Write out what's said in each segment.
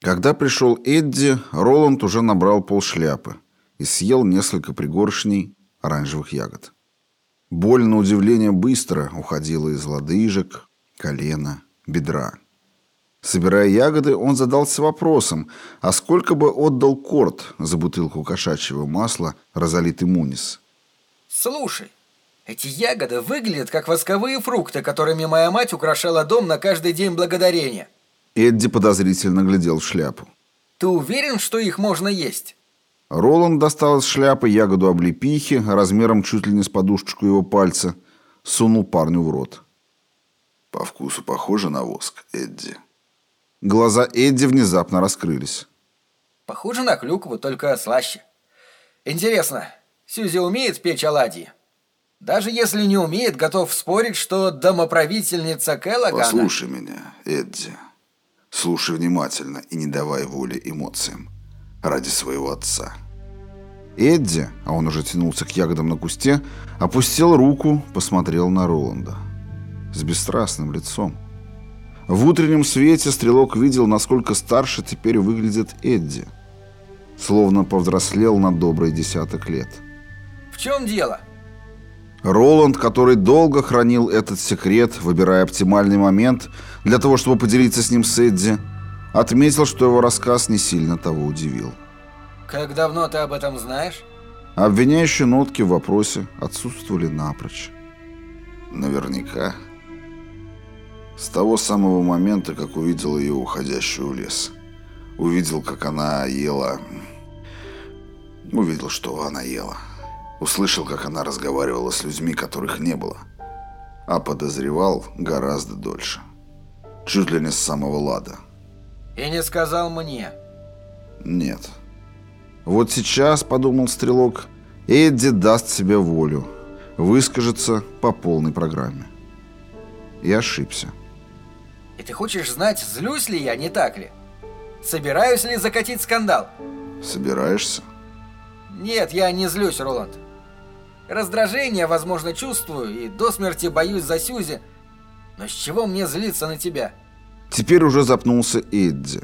Когда пришел Эдди, Роланд уже набрал полшляпы и съел несколько пригоршней оранжевых ягод. Боль, на удивление, быстро уходила из лодыжек, колена, бедра. Собирая ягоды, он задался вопросом, а сколько бы отдал Корт за бутылку кошачьего масла Розалиты Мунис? Слушай, эти ягоды выглядят как восковые фрукты, которыми моя мать украшала дом на каждый день благодарения. Эдди подозрительно глядел в шляпу. Ты уверен, что их можно есть? Роланд достал из шляпы ягоду облепихи размером чуть ли не с подушечку его пальца, сунул парню в рот. По вкусу похоже на воск, Эдди. Глаза Эдди внезапно раскрылись. Похоже на клюкву, только слаще. Интересно, Сьюзи умеет печь оладьи? Даже если не умеет, готов спорить, что домоправительница Келлогана... Послушай меня, Эдди. Слушай внимательно и не давай воли эмоциям. Ради своего отца. Эдди, а он уже тянулся к ягодам на кусте, опустил руку, посмотрел на Роланда. С бесстрастным лицом. В утреннем свете стрелок видел, насколько старше теперь выглядит Эдди. Словно повзрослел на добрый десяток лет. В чем дело? Роланд, который долго хранил этот секрет, выбирая оптимальный момент для того, чтобы поделиться с ним с Эдди, отметил, что его рассказ не сильно того удивил. Как давно ты об этом знаешь? Обвиняющие нотки в вопросе отсутствовали напрочь. Наверняка. С того самого момента, как увидел ее уходящую в лес. Увидел, как она ела... Увидел, что она ела. Услышал, как она разговаривала с людьми, которых не было. А подозревал гораздо дольше. Чуть ли не с самого лада. И не сказал мне. Нет. Вот сейчас, подумал Стрелок, Эдди даст себе волю. Выскажется по полной программе. И ошибся. И ты хочешь знать, злюсь ли я, не так ли? Собираюсь ли закатить скандал? Собираешься? Нет, я не злюсь, Роланд. Раздражение, возможно, чувствую и до смерти боюсь за Сьюзи. Но с чего мне злиться на тебя? Теперь уже запнулся Эдди.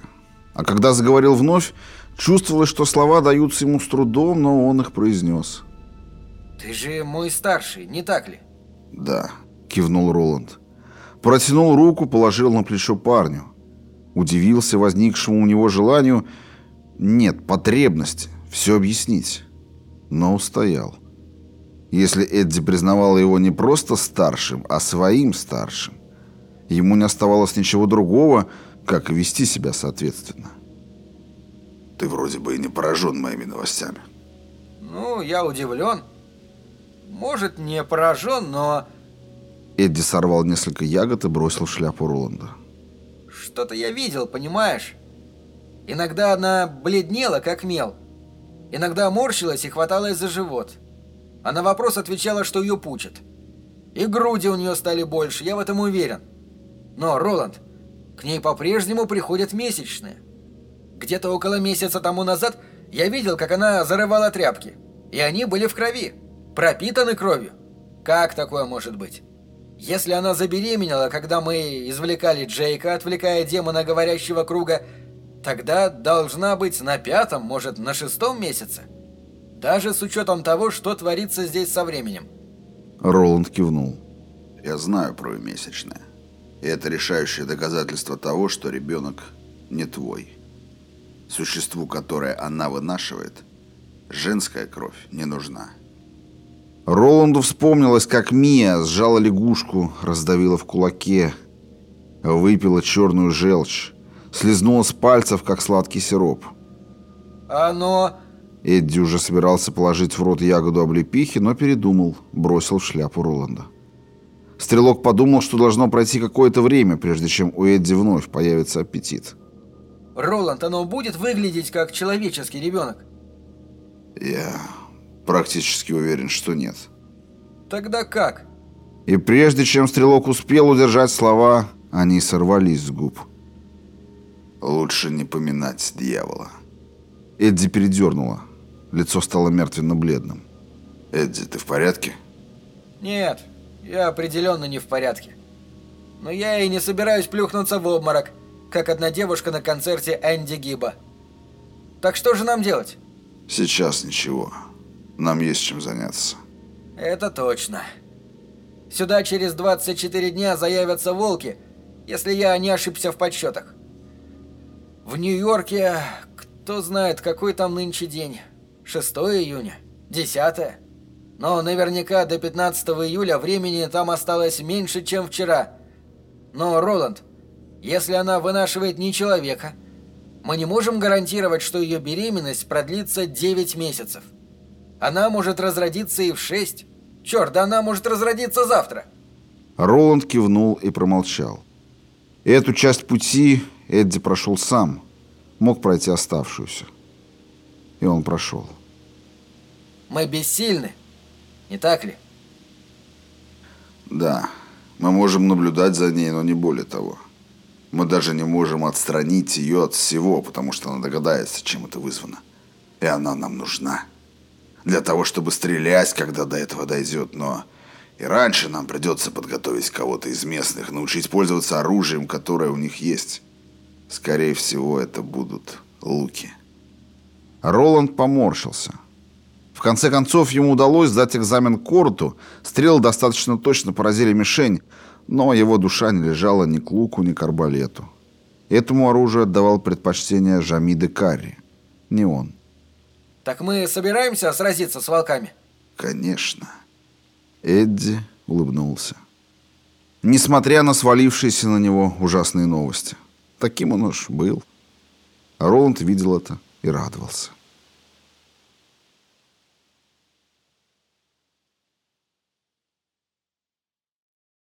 А когда заговорил вновь, чувствовалось, что слова даются ему с трудом, но он их произнес. Ты же мой старший, не так ли? Да, кивнул Роланд. Протянул руку, положил на плечо парню. Удивился возникшему у него желанию, нет, потребности, все объяснить. Но устоял. Если Эдди признавал его не просто старшим, а своим старшим, ему не оставалось ничего другого, как вести себя соответственно. Ты вроде бы и не поражен моими новостями. Ну, я удивлен. Может, не поражен, но... Эдди сорвал несколько ягод и бросил в шляпу Роланда. Что-то я видел, понимаешь? Иногда она бледнела, как мел. Иногда морщилась и хваталась за живот. А на вопрос отвечала, что ее пучит. И груди у нее стали больше, я в этом уверен. Но, Роланд, к ней по-прежнему приходят месячные. Где-то около месяца тому назад я видел, как она зарывала тряпки. И они были в крови, пропитаны кровью. Как такое может быть? Если она забеременела, когда мы извлекали Джейка, отвлекая демона говорящего круга, тогда должна быть на пятом, может, на шестом месяце. Даже с учетом того, что творится здесь со временем. Роланд кивнул. Я знаю про месячное. И это решающее доказательство того, что ребенок не твой. Существу, которое она вынашивает, женская кровь не нужна. Роланду вспомнилось, как Мия сжала лягушку, раздавила в кулаке, выпила черную желчь, слезнула с пальцев, как сладкий сироп. «Оно...» Эдди уже собирался положить в рот ягоду облепихи, но передумал, бросил в шляпу Роланда. Стрелок подумал, что должно пройти какое-то время, прежде чем у Эдди вновь появится аппетит. «Роланд, оно будет выглядеть как человеческий ребенок?» «Я практически уверен, что нет». «Тогда как?» И прежде чем Стрелок успел удержать слова, они сорвались с губ. «Лучше не поминать дьявола». Эдди передернула. Лицо стало мертвенно-бледным. «Эдди, ты в порядке?» «Нет, я определенно не в порядке. Но я и не собираюсь плюхнуться в обморок, как одна девушка на концерте Энди Гиба. Так что же нам делать? Сейчас ничего. Нам есть чем заняться. Это точно. Сюда через 24 дня заявятся волки, если я не ошибся в подсчетах. В Нью-Йорке, кто знает, какой там нынче день. 6 июня? 10? Но наверняка до 15 июля времени там осталось меньше, чем вчера. Но, Роланд, если она вынашивает не человека, мы не можем гарантировать, что ее беременность продлится 9 месяцев. Она может разродиться и в 6. Черт, да она может разродиться завтра. Роланд кивнул и промолчал. Эту часть пути Эдди прошел сам, мог пройти оставшуюся. И он прошел. Мы бессильны, не так ли? Да, мы можем наблюдать за ней, но не более того. Мы даже не можем отстранить ее от всего, потому что она догадается, чем это вызвано. И она нам нужна. Для того, чтобы стрелять, когда до этого дойдет, но... И раньше нам придется подготовить кого-то из местных, научить пользоваться оружием, которое у них есть. Скорее всего, это будут луки. Роланд поморщился. В конце концов, ему удалось сдать экзамен Корту, стрелы достаточно точно поразили мишень, но его душа не лежала ни к луку, ни к арбалету. Этому оружию отдавал предпочтение Жамиды Карри, не он. Так мы собираемся сразиться с волками? Конечно. Эдди улыбнулся. Несмотря на свалившиеся на него ужасные новости. Таким он уж был. Роланд видел это и радовался.